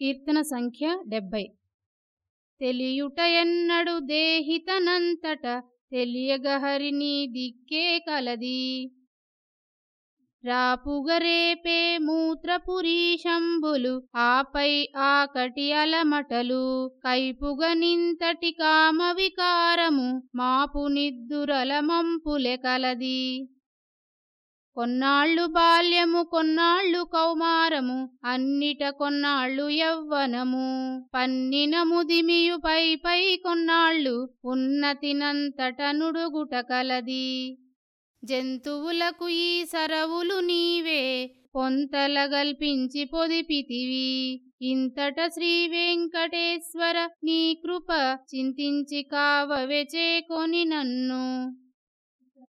కీర్తన సంఖ్య డెబ్బై తెలియుట ఎన్నడు దేహితనంతట తెలియగహరిని దిక్కే కలది. రాపుగరేపే మూత్రపురీశంబులు ఆపై ఆకటి అలమటలు కైపుగనింతటి కామ వికారము మాపు నిద్దురలమంపులె కలది. కొన్నాళ్ళు బాల్యము కొన్నాళ్ళు కౌమారము అన్నిట కొన్నాళ్ళు యవ్వనము. పన్నిన ముదిమియు పై పై కొన్నాళ్ళు ఉన్నతినంతట నుడుగుట కలది. జంతువులకు ఈ సరవులు నీవే పొంతల గల్పించి పొదిపితివి. ఇంతట శ్రీ వెంకటేశ్వర నీ కృప చింతించి కావవె చేకొని నన్ను.